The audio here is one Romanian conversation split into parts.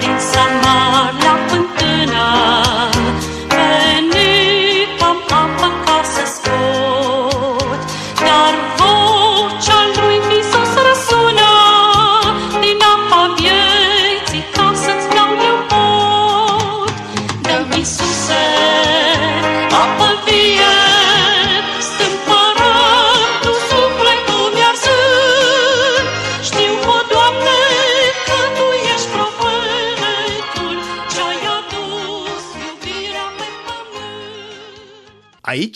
din Samar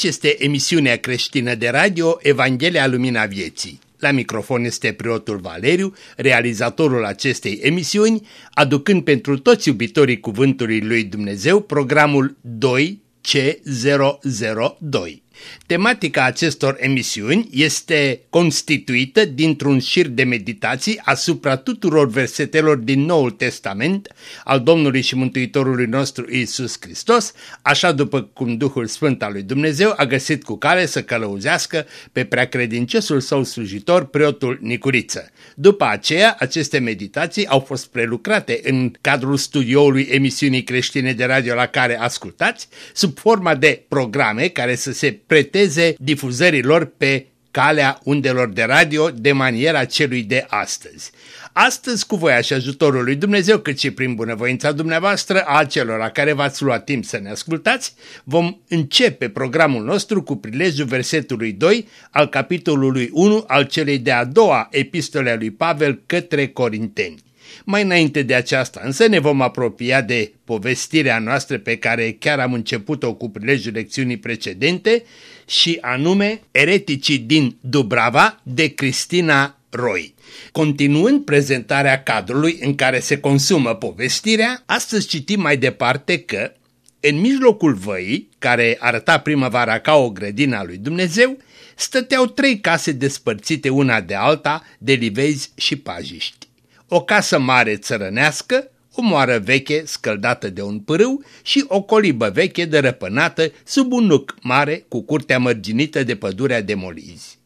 Aici este emisiunea creștină de radio Evanghelia Lumina Vieții. La microfon este preotul Valeriu, realizatorul acestei emisiuni, aducând pentru toți iubitorii Cuvântului Lui Dumnezeu programul 2C002. Tematica acestor emisiuni este constituită dintr-un șir de meditații asupra tuturor versetelor din Noul Testament al Domnului și Mântuitorului nostru Isus Hristos, așa după cum Duhul Sfânt al lui Dumnezeu a găsit cu cale să călăuzească pe preacredinciosul său slujitor, preotul Nicuriță. După aceea, aceste meditații au fost prelucrate în cadrul studioului emisiunii creștine de radio la care ascultați, sub forma de programe care să se preteze difuzărilor pe calea undelor de radio de maniera celui de astăzi. Astăzi, cu voia și ajutorul lui Dumnezeu, cât și prin bunăvoința dumneavoastră, a celor care v-ați luat timp să ne ascultați, vom începe programul nostru cu prilejul versetului 2 al capitolului 1 al celei de-a doua epistole a lui Pavel către Corinteni. Mai înainte de aceasta însă ne vom apropia de povestirea noastră pe care chiar am început-o cu prilejul lecțiunii precedente și anume Ereticii din Dubrava de Cristina Roy. Continuând prezentarea cadrului în care se consumă povestirea, astăzi citim mai departe că în mijlocul văii, care arăta primăvara ca o grădină a lui Dumnezeu, stăteau trei case despărțite una de alta de livezi și pajiști o casă mare țărănească, o moară veche scăldată de un pârâu și o colibă veche dărăpânată sub un nuc mare cu curtea mărginită de pădurea de molizi.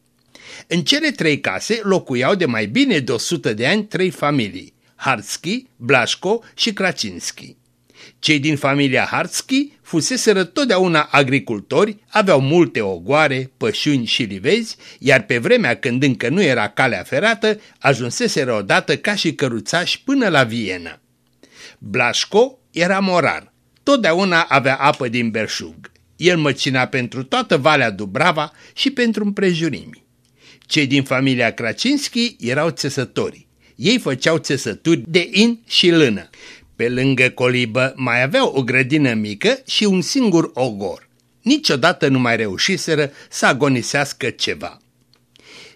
În cele trei case locuiau de mai bine de 100 de ani trei familii, Hartski, Blașco și Kracinski. Cei din familia Hartski fuseseră totdeauna agricultori, aveau multe ogoare, pășuni și livezi, iar pe vremea când încă nu era calea ferată, ajunseseră odată ca și căruțași până la Viena. Blașco era morar, totdeauna avea apă din belșug. El măcina pentru toată Valea Dubrava și pentru împrejurimi. Cei din familia Kracinski erau țesători. Ei făceau țesături de in și lână. Pe lângă colibă mai aveau o grădină mică și un singur ogor. Niciodată nu mai reușiseră să agonisească ceva.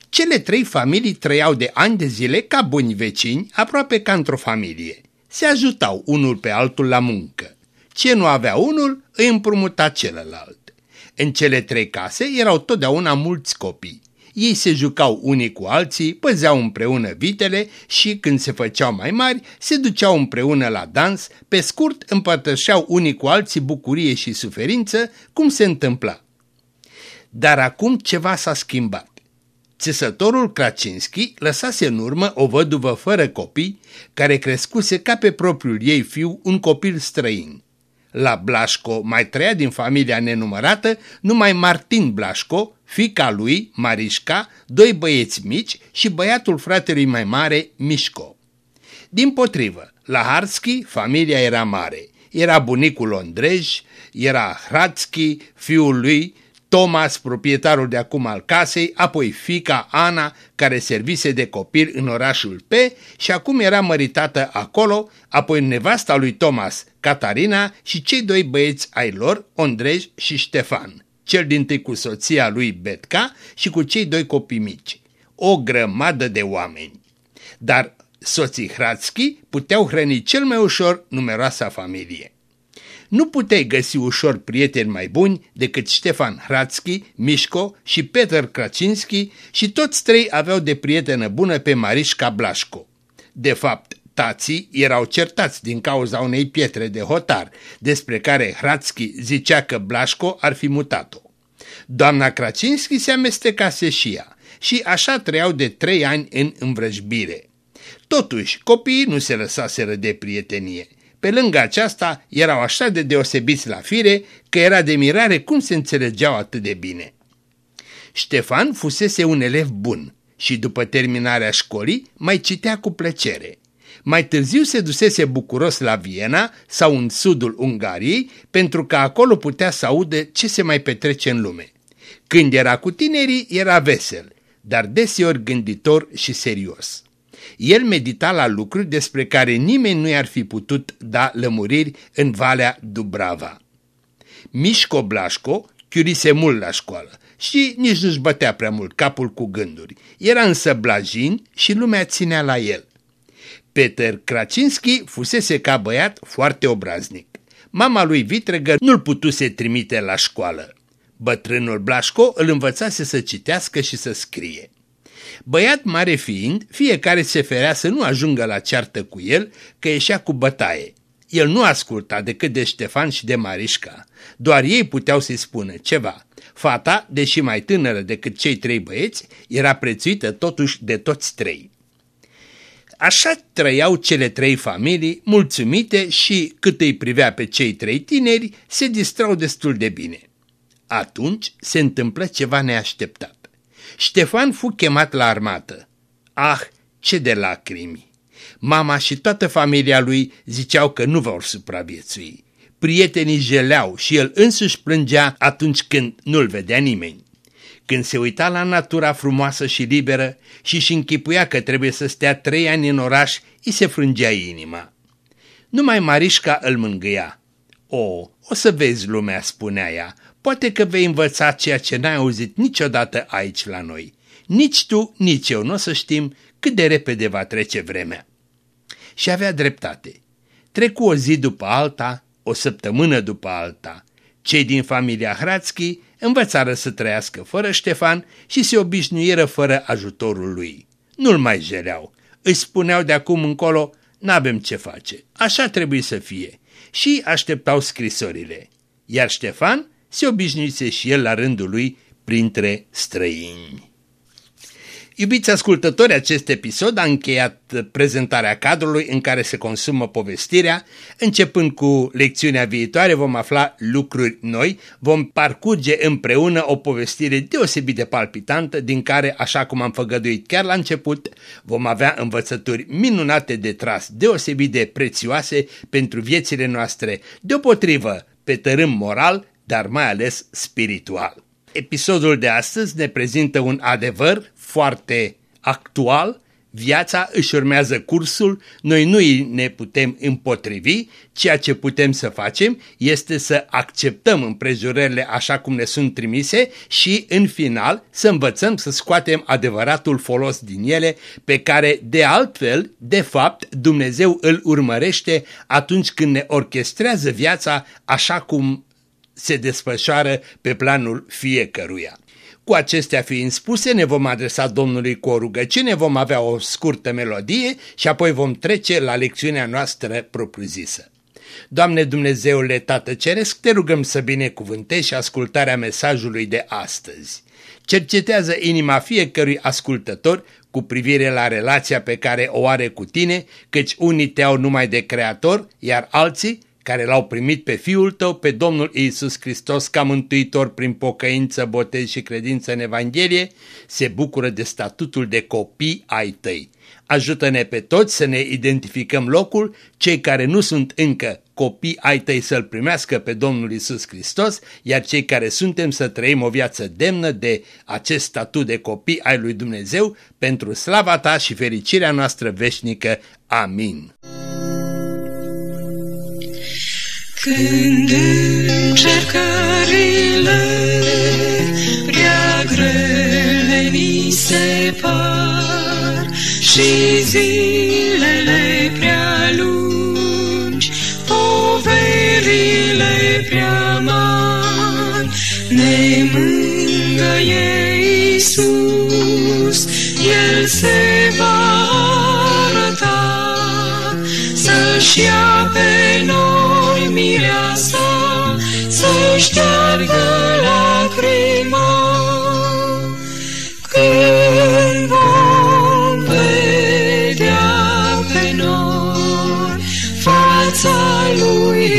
Cele trei familii trăiau de ani de zile ca buni vecini, aproape ca într-o familie. Se ajutau unul pe altul la muncă. Ce nu avea unul, îi împrumuta celălalt. În cele trei case erau totdeauna mulți copii. Ei se jucau unii cu alții, păzeau împreună vitele și, când se făceau mai mari, se duceau împreună la dans, pe scurt împărtășeau unii cu alții bucurie și suferință, cum se întâmpla. Dar acum ceva s-a schimbat. Țesătorul Kracinski lăsase în urmă o văduvă fără copii, care crescuse ca pe propriul ei fiu un copil străin. La Blașco mai trăia din familia nenumărată numai Martin Blașco, fica lui, Marișca, doi băieți mici și băiatul fratelui mai mare, Mișco. Din potrivă, la Harski familia era mare. Era bunicul Ondrej, era Hratski, fiul lui, Thomas, proprietarul de acum al casei, apoi fica Ana, care servise de copil în orașul P și acum era măritată acolo, apoi nevasta lui Thomas, Catarina și cei doi băieți ai lor, Ondrej și Ștefan, cel din tâi cu soția lui Betca și cu cei doi copii mici. O grămadă de oameni. Dar soții Hratski puteau hrăni cel mai ușor numeroasa familie. Nu puteai găsi ușor prieteni mai buni decât Ștefan Hratski, Mișco și Peter Kracinski și toți trei aveau de prietenă bună pe Marișca Blașco. De fapt, tații erau certați din cauza unei pietre de hotar, despre care Hratski zicea că Blașco ar fi mutat-o. Doamna Kracinski se amestecase și ea și așa trăiau de trei ani în învrăjbire. Totuși, copiii nu se lăsaseră de prietenie. Pe lângă aceasta, erau așa de deosebiți la fire că era de mirare cum se înțelegeau atât de bine. Ștefan fusese un elev bun și după terminarea școlii mai citea cu plăcere. Mai târziu se dusese bucuros la Viena sau în sudul Ungariei pentru că acolo putea să aude ce se mai petrece în lume. Când era cu tinerii, era vesel, dar deseori gânditor și serios. El medita la lucruri despre care nimeni nu i-ar fi putut da lămuriri în Valea Dubrava. Mișco Blașco chiurise mult la școală și nici nu-și bătea prea mult capul cu gânduri. Era însă blajin și lumea ținea la el. Peter Kracinski fusese ca băiat foarte obraznic. Mama lui Vitregă nu-l putuse trimite la școală. Bătrânul Blașco îl învățase să citească și să scrie. Băiat mare fiind, fiecare se ferea să nu ajungă la ceartă cu el, că ieșea cu bătaie. El nu asculta decât de Ștefan și de Marișca. Doar ei puteau să-i spună ceva. Fata, deși mai tânără decât cei trei băieți, era prețuită totuși de toți trei. Așa trăiau cele trei familii, mulțumite și, cât îi privea pe cei trei tineri, se distrau destul de bine. Atunci se întâmplă ceva neașteptat. Ștefan fu chemat la armată. Ah, ce de lacrimi! Mama și toată familia lui ziceau că nu vor supraviețui. Prietenii jeleau și el însuși plângea atunci când nu-l vedea nimeni. Când se uita la natura frumoasă și liberă și își închipuia că trebuie să stea trei ani în oraș, îi se frângea inima. Numai Marișca îl mângâia. O, o să vezi lumea, spunea ea, poate că vei învăța ceea ce n-ai auzit niciodată aici la noi. Nici tu, nici eu nu o să știm cât de repede va trece vremea. Și avea dreptate. Trecu o zi după alta, o săptămână după alta. Cei din familia Hrațchi învățară să trăiască fără Ștefan și se obișnuiră fără ajutorul lui. Nu-l mai jeleau. Își spuneau de acum încolo, n-avem ce face, așa trebuie să fie. Și așteptau scrisorile. Iar Ștefan se obișnuise și el la rândul lui printre străini. Iubiți ascultători, acest episod a încheiat prezentarea cadrului în care se consumă povestirea. Începând cu lecțiunea viitoare vom afla lucruri noi, vom parcurge împreună o povestire deosebit de palpitantă din care, așa cum am făgăduit chiar la început, vom avea învățături minunate de tras, deosebit de prețioase pentru viețile noastre, deopotrivă pe tărâm moral, dar mai ales spiritual. Episodul de astăzi ne prezintă un adevăr foarte actual, viața își urmează cursul, noi nu ne putem împotrivi, ceea ce putem să facem este să acceptăm împrejurările așa cum ne sunt trimise și, în final, să învățăm să scoatem adevăratul folos din ele, pe care, de altfel, de fapt, Dumnezeu îl urmărește atunci când ne orchestrează viața așa cum se desfășoară pe planul fiecăruia. Cu acestea fiind spuse, ne vom adresa Domnului cu o rugăciune, vom avea o scurtă melodie și apoi vom trece la lecțiunea noastră propriu-zisă. Doamne Dumnezeule Tată Ceresc, te rugăm să binecuvântești și ascultarea mesajului de astăzi. Cercetează inima fiecărui ascultător cu privire la relația pe care o are cu tine, căci unii te au numai de creator, iar alții care l-au primit pe Fiul tău, pe Domnul Isus Hristos ca mântuitor prin pocăință, botez și credință în Evanghelie, se bucură de statutul de copii ai tăi. Ajută-ne pe toți să ne identificăm locul, cei care nu sunt încă copii ai tăi să-L primească pe Domnul Isus Hristos, iar cei care suntem să trăim o viață demnă de acest statut de copii ai lui Dumnezeu, pentru slava ta și fericirea noastră veșnică. Amin. Când încercările prea grele mi se par și zilele prea lungi, poverile prea mari, ne mângăie Iisus, El se va arăta și ia pe noi mireasa să șteargă lacrima. Când vom vedea pe noi fața lui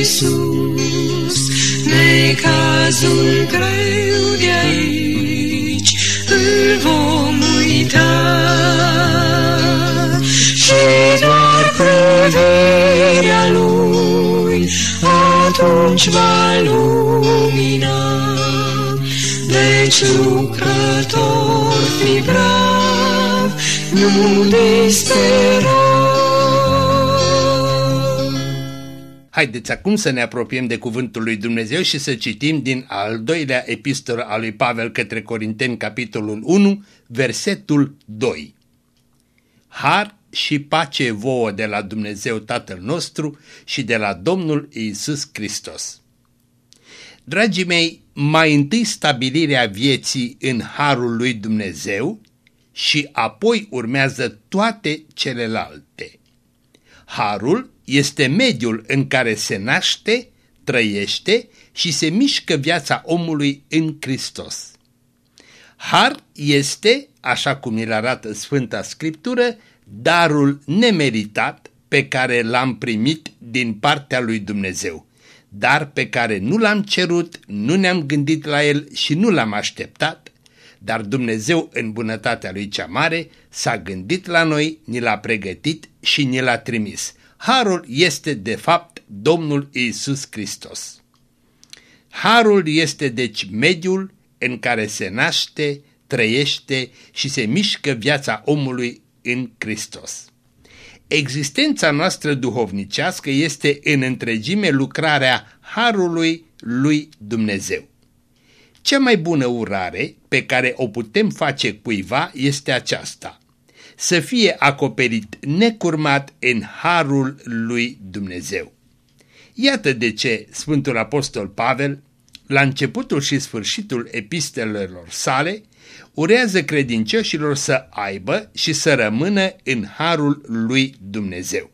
Isus necazul greu de aici îl vom privirea lui atunci va lumina. Deci lucrător fi brav, nu dispera. Haideți acum să ne apropiem de cuvântul lui Dumnezeu și să citim din al doilea epistol al lui Pavel către Corinteni, capitolul 1, versetul 2. Har și pace vouă de la Dumnezeu Tatăl nostru și de la Domnul Iisus Hristos. Dragii mei, mai întâi stabilirea vieții în Harul lui Dumnezeu și apoi urmează toate celelalte. Harul este mediul în care se naște, trăiește și se mișcă viața omului în Hristos. Har este, așa cum îl arată Sfânta Scriptură, darul nemeritat pe care l-am primit din partea lui Dumnezeu, dar pe care nu l-am cerut, nu ne-am gândit la el și nu l-am așteptat, dar Dumnezeu în bunătatea lui cea mare s-a gândit la noi, ni l-a pregătit și ni l-a trimis. Harul este de fapt Domnul Iisus Hristos. Harul este deci mediul în care se naște, trăiește și se mișcă viața omului în Hristos. Existența noastră duhovnicească este în întregime lucrarea Harului lui Dumnezeu. Cea mai bună urare pe care o putem face cuiva este aceasta – să fie acoperit necurmat în harul lui Dumnezeu. Iată de ce Sfântul Apostol Pavel, la începutul și sfârșitul epistelelor sale, urează credincioșilor să aibă și să rămână în harul lui Dumnezeu.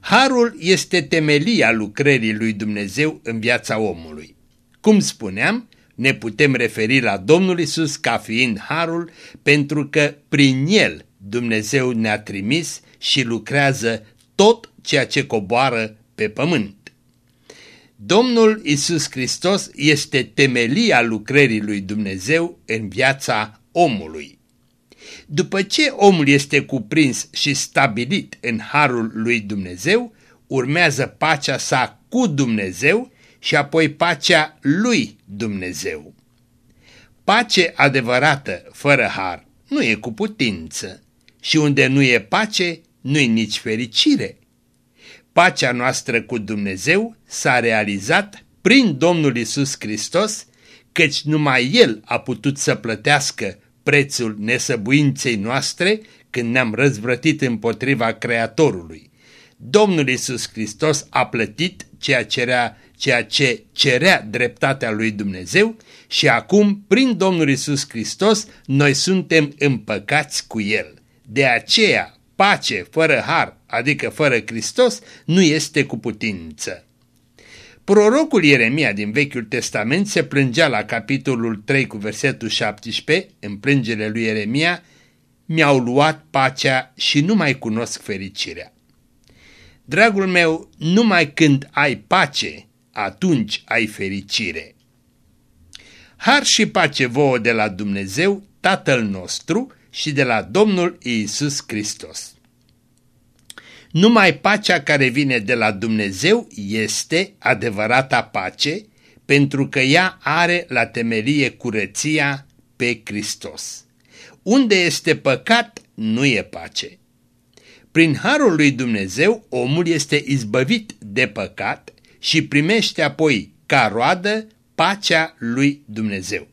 Harul este temelia lucrării lui Dumnezeu în viața omului. Cum spuneam, ne putem referi la Domnul Isus ca fiind harul pentru că prin el Dumnezeu ne-a trimis și lucrează tot ceea ce coboară pe pământ. Domnul Isus Hristos este temelia lucrării lui Dumnezeu în viața omului. După ce omul este cuprins și stabilit în harul lui Dumnezeu, urmează pacea sa cu Dumnezeu și apoi pacea lui Dumnezeu. Pace adevărată, fără har, nu e cu putință și unde nu e pace, nu e nici fericire. Pacea noastră cu Dumnezeu s-a realizat prin Domnul Isus Hristos, căci numai El a putut să plătească prețul nesăbuinței noastre când ne-am răzvrătit împotriva Creatorului. Domnul Isus Hristos a plătit ceea ce era ceea ce cerea dreptatea lui Dumnezeu și acum, prin Domnul Isus Hristos, noi suntem împăcați cu El. De aceea, pace fără har, adică fără Hristos, nu este cu putință. Prorocul Ieremia din Vechiul Testament se plângea la capitolul 3 cu versetul 17, în plângere lui Ieremia, mi-au luat pacea și nu mai cunosc fericirea. Dragul meu, numai când ai pace, atunci ai fericire. Har și pace vouă de la Dumnezeu, Tatăl nostru și de la Domnul Iisus Hristos. Numai pacea care vine de la Dumnezeu este adevărata pace, pentru că ea are la temelie curăția pe Hristos. Unde este păcat, nu e pace. Prin harul lui Dumnezeu, omul este izbăvit de păcat și primește apoi ca roadă pacea lui Dumnezeu.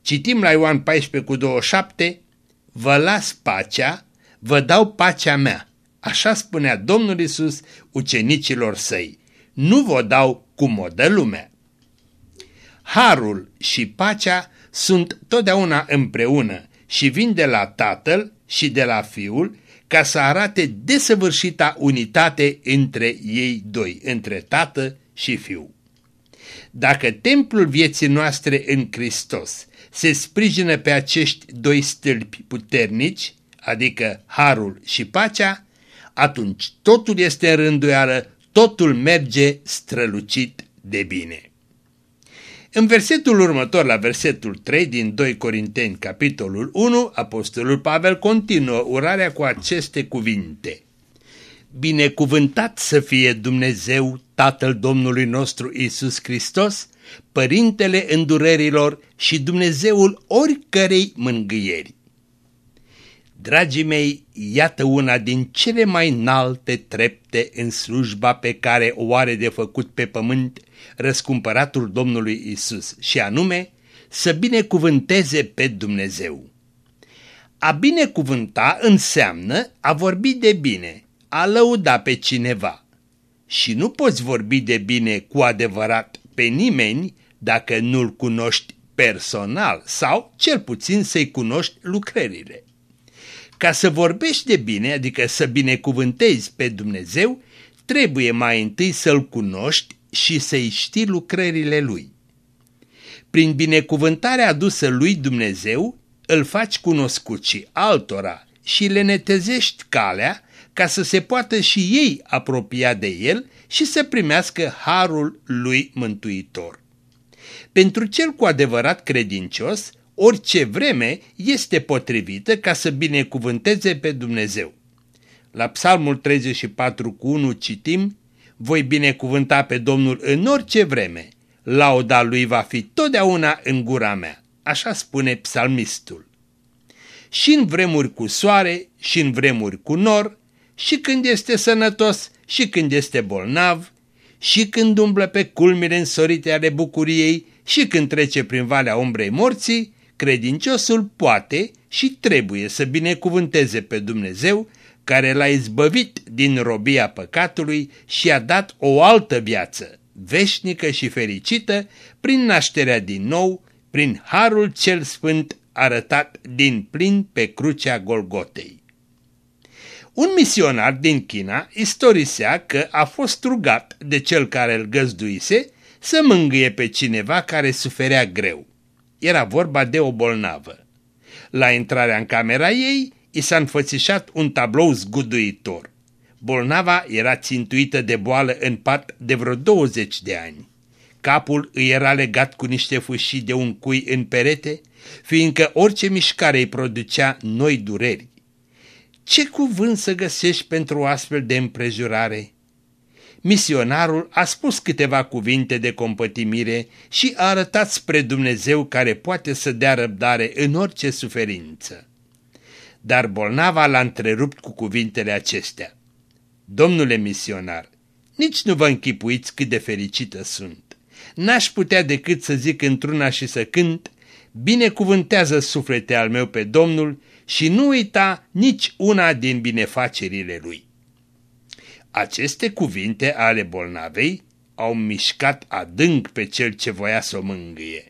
Citim la Ioan 14 cu 27, Vă las pacea, vă dau pacea mea. Așa spunea Domnul Isus ucenicilor săi. Nu vă dau cum o dă lumea. Harul și pacea sunt totdeauna împreună și vin de la Tatăl și de la Fiul ca să arate desăvârșita unitate între ei doi, între tată și fiu. Dacă templul vieții noastre în Hristos se sprijină pe acești doi stâlpi puternici, adică harul și pacea, atunci totul este în rânduială, totul merge strălucit de bine. În versetul următor, la versetul 3 din 2 Corinteni, capitolul 1, Apostolul Pavel continuă urarea cu aceste cuvinte. Binecuvântat să fie Dumnezeu, Tatăl Domnului nostru Isus Hristos, Părintele îndurerilor și Dumnezeul oricărei mângâieri. Dragii mei, iată una din cele mai înalte trepte în slujba pe care o are de făcut pe pământ răscumpăratul Domnului Isus, și anume să binecuvânteze pe Dumnezeu. A binecuvânta înseamnă a vorbi de bine, a lăuda pe cineva. Și nu poți vorbi de bine cu adevărat pe nimeni dacă nu-l cunoști personal sau cel puțin să-i cunoști lucrările. Ca să vorbești de bine, adică să binecuvântezi pe Dumnezeu, trebuie mai întâi să-L cunoști și să-i știi lucrările Lui. Prin binecuvântarea adusă lui Dumnezeu, îl faci cunoscut și altora și le netezești calea ca să se poată și ei apropia de El și să primească harul lui mântuitor. Pentru cel cu adevărat credincios, orice vreme este potrivită ca să binecuvânteze pe Dumnezeu. La Psalmul 34 cu 1 citim, Voi binecuvânta pe Domnul în orice vreme, lauda lui va fi totdeauna în gura mea, așa spune psalmistul. Și în vremuri cu soare, și în vremuri cu nor, și când este sănătos, și când este bolnav, și când umblă pe culmile însorite ale bucuriei, și când trece prin valea umbrei morții, credinciosul poate și trebuie să binecuvânteze pe Dumnezeu care l-a izbăvit din robia păcatului și a dat o altă viață, veșnică și fericită, prin nașterea din nou, prin harul cel sfânt arătat din plin pe crucea Golgotei. Un misionar din China istorisea că a fost rugat de cel care îl găzduise să mângâie pe cineva care suferea greu. Era vorba de o bolnavă. La intrarea în camera ei, i s-a înfățișat un tablou zguduitor. Bolnava era țintuită de boală în pat de vreo 20 de ani. Capul îi era legat cu niște fâșii de un cui în perete, fiindcă orice mișcare îi producea noi dureri. Ce cuvânt să găsești pentru o astfel de împrejurare? misionarul a spus câteva cuvinte de compătimire și a arătat spre Dumnezeu care poate să dea răbdare în orice suferință. Dar bolnava l-a întrerupt cu cuvintele acestea. Domnule misionar, nici nu vă închipuiți cât de fericită sunt. N-aș putea decât să zic într-una și să cânt, binecuvântează suflete al meu pe Domnul și nu uita nici una din binefacerile lui. Aceste cuvinte ale bolnavei au mișcat adânc pe cel ce voia să o mângâie.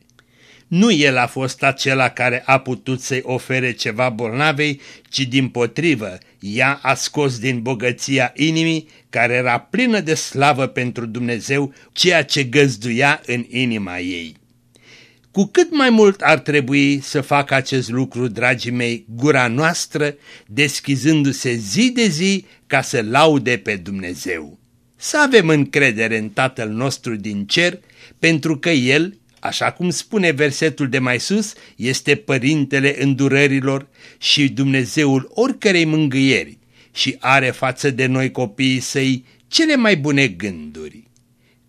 Nu el a fost acela care a putut să-i ofere ceva bolnavei, ci din potrivă, ea a scos din bogăția inimii, care era plină de slavă pentru Dumnezeu, ceea ce găzduia în inima ei. Cu cât mai mult ar trebui să facă acest lucru, dragii mei, gura noastră, deschizându-se zi de zi ca să laude pe Dumnezeu. Să avem încredere în Tatăl nostru din cer, pentru că El, așa cum spune versetul de mai sus, este Părintele îndurărilor și Dumnezeul oricărei mângâieri și are față de noi copiii săi cele mai bune gânduri.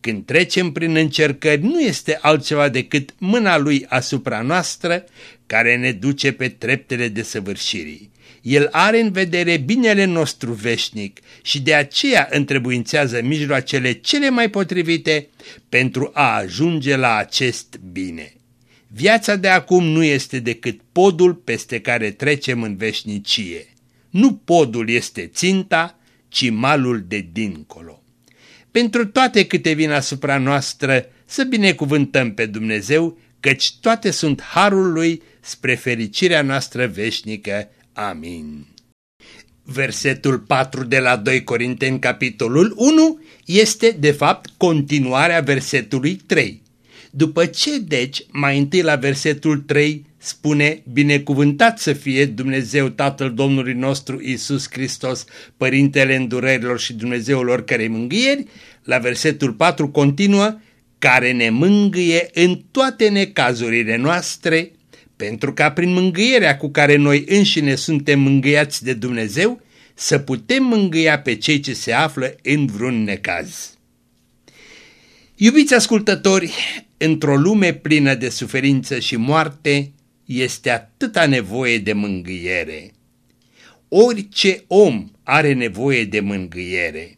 Când trecem prin încercări nu este altceva decât mâna lui asupra noastră care ne duce pe treptele de săvârșirii. El are în vedere binele nostru veșnic și de aceea întrebuințează mijloacele cele mai potrivite pentru a ajunge la acest bine. Viața de acum nu este decât podul peste care trecem în veșnicie. Nu podul este ținta, ci malul de dincolo pentru toate câte vin asupra noastră, să binecuvântăm pe Dumnezeu, căci toate sunt harul Lui spre fericirea noastră veșnică. Amin. Versetul 4 de la 2 Corinteni, capitolul 1, este de fapt continuarea versetului 3. După ce, deci, mai întâi la versetul 3 spune, binecuvântat să fie Dumnezeu Tatăl Domnului nostru Isus Hristos, Părintele îndurerilor și Dumnezeul oricărei mângâieri, la versetul 4 continuă, care ne mângâie în toate necazurile noastre, pentru ca prin mângâierea cu care noi înșine suntem mângâiați de Dumnezeu, să putem mângâia pe cei ce se află în vreun necaz. Iubiți ascultători, într-o lume plină de suferință și moarte, este atâta nevoie de mângâiere. Orice om are nevoie de mângâiere.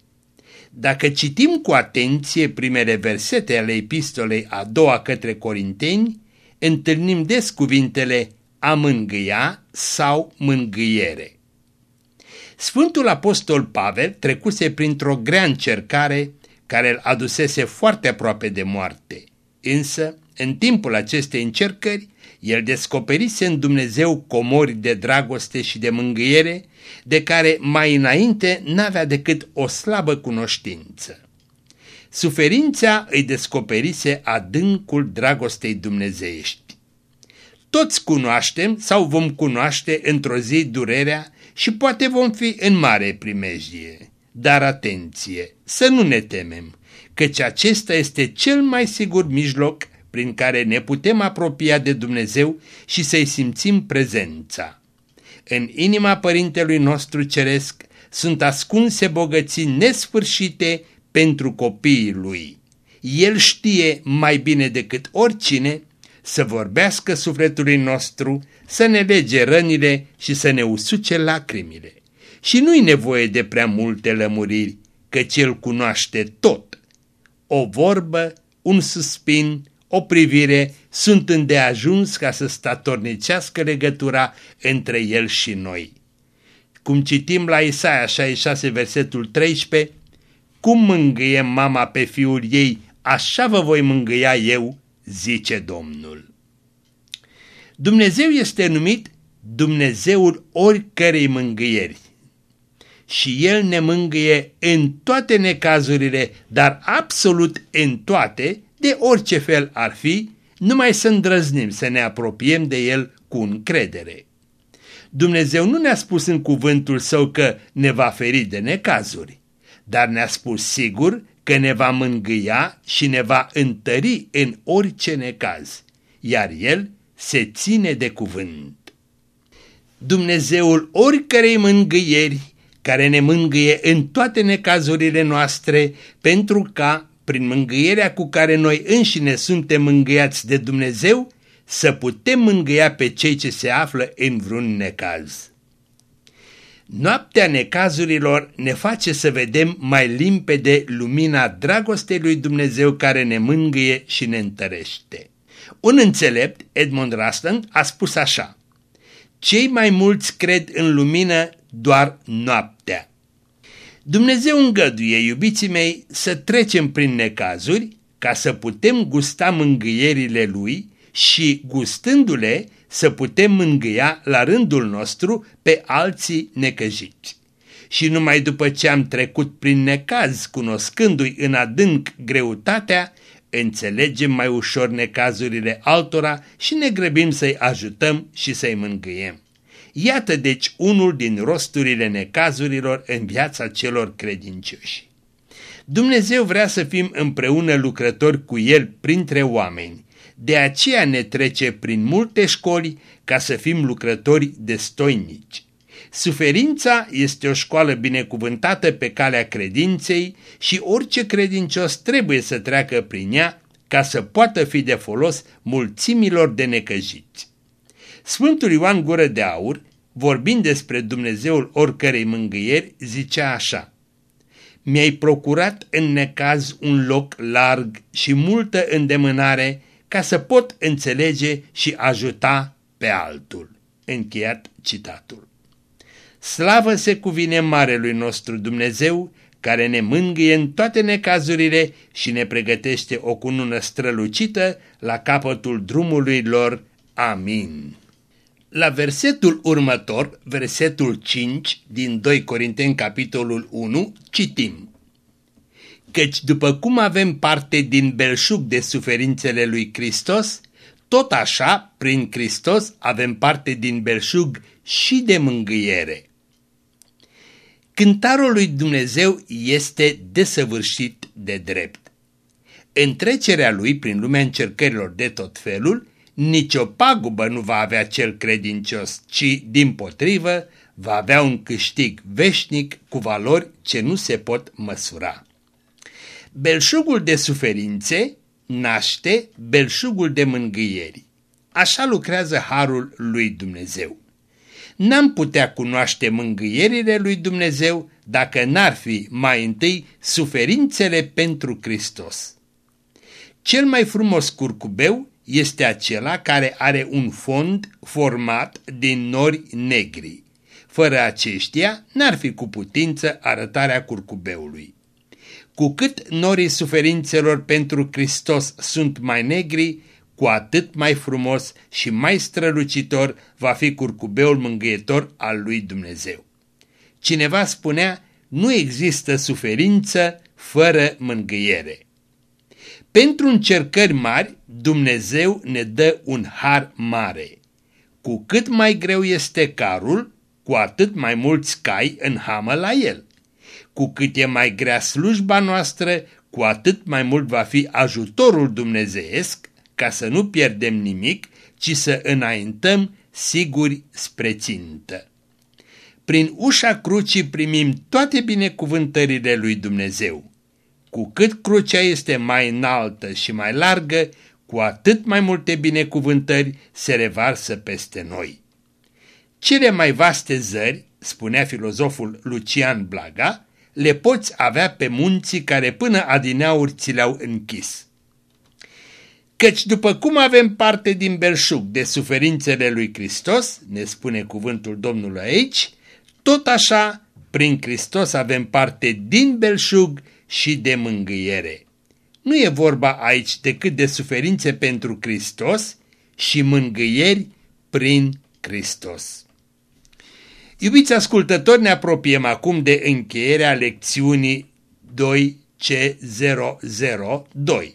Dacă citim cu atenție primele versete ale epistolei a doua către Corinteni, întâlnim des cuvintele a mângâia sau mângâiere. Sfântul Apostol Pavel trecuse printr-o grea încercare care îl adusese foarte aproape de moarte, însă, în timpul acestei încercări, el descoperise în Dumnezeu comori de dragoste și de mângâiere, de care mai înainte n-avea decât o slabă cunoștință. Suferința îi descoperise adâncul dragostei dumnezeiești. Toți cunoaștem sau vom cunoaște într-o zi durerea și poate vom fi în mare primejdie. Dar atenție, să nu ne temem, căci acesta este cel mai sigur mijloc prin care ne putem apropia de Dumnezeu și să-i simțim prezența. În inima Părintelui nostru Ceresc sunt ascunse bogății nesfârșite pentru copiii Lui. El știe mai bine decât oricine să vorbească sufletului nostru, să ne lege rănile și să ne usuce lacrimile. Și nu-i nevoie de prea multe lămuriri, căci El cunoaște tot. O vorbă, un suspin, o privire sunt îndeajuns ca să statornicească legătura între El și noi. Cum citim la Isaia 66, versetul 13, cum mângâie mama pe fiul ei, așa vă voi mângâia eu, zice Domnul. Dumnezeu este numit Dumnezeul oricărei mângâieri. Și El ne mângâie în toate necazurile, dar absolut în toate, de orice fel ar fi, numai să îndrăznim să ne apropiem de El cu încredere. Dumnezeu nu ne-a spus în cuvântul Său că ne va feri de necazuri, dar ne-a spus sigur că ne va mângâia și ne va întări în orice necaz, iar El se ține de cuvânt. Dumnezeul oricărei mângâieri, care ne mângâie în toate necazurile noastre, pentru ca, prin mângâierea cu care noi înșine suntem mângâiați de Dumnezeu, să putem mângâia pe cei ce se află în vreun necaz. Noaptea necazurilor ne face să vedem mai limpede lumina dragostei lui Dumnezeu care ne mângâie și ne întărește. Un înțelept, Edmund Raston, a spus așa, Cei mai mulți cred în lumină doar noaptea. Dumnezeu îngăduie, iubiții mei, să trecem prin necazuri ca să putem gusta mângâierile Lui și, gustându-le, să putem mângâia la rândul nostru pe alții necăjiți. Și numai după ce am trecut prin necaz, cunoscându-i în adânc greutatea, înțelegem mai ușor necazurile altora și ne grăbim să-i ajutăm și să-i mângâiem. Iată deci unul din rosturile necazurilor în viața celor credincioși. Dumnezeu vrea să fim împreună lucrători cu El printre oameni, de aceea ne trece prin multe școli ca să fim lucrători destoinici. Suferința este o școală binecuvântată pe calea credinței și orice credincios trebuie să treacă prin ea ca să poată fi de folos mulțimilor de necăjiți. Sfântul Ioan Gură de Aur, vorbind despre Dumnezeul oricărei mângâieri, zicea așa Mi-ai procurat în necaz un loc larg și multă îndemânare ca să pot înțelege și ajuta pe altul. Încheiat citatul. Slavă se cuvine Marelui nostru Dumnezeu, care ne mângâie în toate necazurile și ne pregătește o cunună strălucită la capătul drumului lor. Amin. La versetul următor, versetul 5 din 2 Corinteni capitolul 1, citim Căci după cum avem parte din belșug de suferințele lui Hristos, tot așa, prin Hristos, avem parte din belșug și de mângâiere. Cântarul lui Dumnezeu este desăvârșit de drept. În trecerea lui prin lumea încercărilor de tot felul, nicio pagubă nu va avea cel credincios, ci, din potrivă, va avea un câștig veșnic cu valori ce nu se pot măsura. Belșugul de suferințe naște belșugul de mângâieri. Așa lucrează harul lui Dumnezeu. N-am putea cunoaște mângâierile lui Dumnezeu dacă n-ar fi mai întâi suferințele pentru Hristos. Cel mai frumos curcubeu este acela care are un fond format din nori negri. Fără aceștia n-ar fi cu putință arătarea curcubeului. Cu cât norii suferințelor pentru Hristos sunt mai negri, cu atât mai frumos și mai strălucitor va fi curcubeul mângâietor al lui Dumnezeu. Cineva spunea, nu există suferință fără mângâiere. Pentru încercări mari, Dumnezeu ne dă un har mare. Cu cât mai greu este carul, cu atât mai mulți cai în hamă la el. Cu cât e mai grea slujba noastră, cu atât mai mult va fi ajutorul dumnezeiesc ca să nu pierdem nimic, ci să înaintăm siguri spre țintă. Prin ușa crucii primim toate binecuvântările lui Dumnezeu. Cu cât crucea este mai înaltă și mai largă, cu atât mai multe binecuvântări se revarsă peste noi. Cele mai vaste zări, spunea filozoful Lucian Blaga, le poți avea pe munții care până adineauri ți le-au închis. Căci după cum avem parte din belșug de suferințele lui Hristos, ne spune cuvântul Domnului aici, tot așa, prin Hristos avem parte din belșug și de mângâiere. Nu e vorba aici decât de suferințe pentru Hristos și mângâieri prin Hristos. Iubiți ascultători, ne apropiem acum de încheierea lecțiunii 2C002.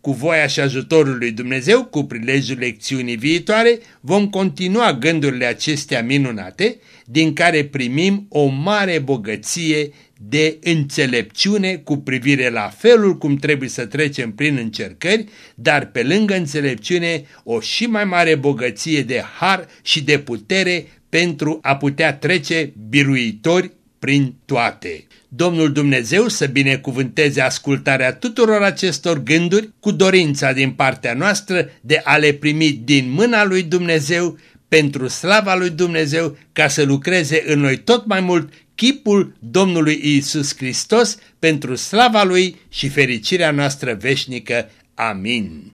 Cu voia și ajutorul lui Dumnezeu, cu prilejul lecțiunii viitoare, vom continua gândurile acestea minunate, din care primim o mare bogăție de înțelepciune cu privire la felul cum trebuie să trecem prin încercări, dar pe lângă înțelepciune o și mai mare bogăție de har și de putere pentru a putea trece biruitori prin toate. Domnul Dumnezeu să binecuvânteze ascultarea tuturor acestor gânduri cu dorința din partea noastră de a le primi din mâna lui Dumnezeu pentru slava lui Dumnezeu ca să lucreze în noi tot mai mult chipul Domnului Isus Hristos pentru slava Lui și fericirea noastră veșnică. Amin.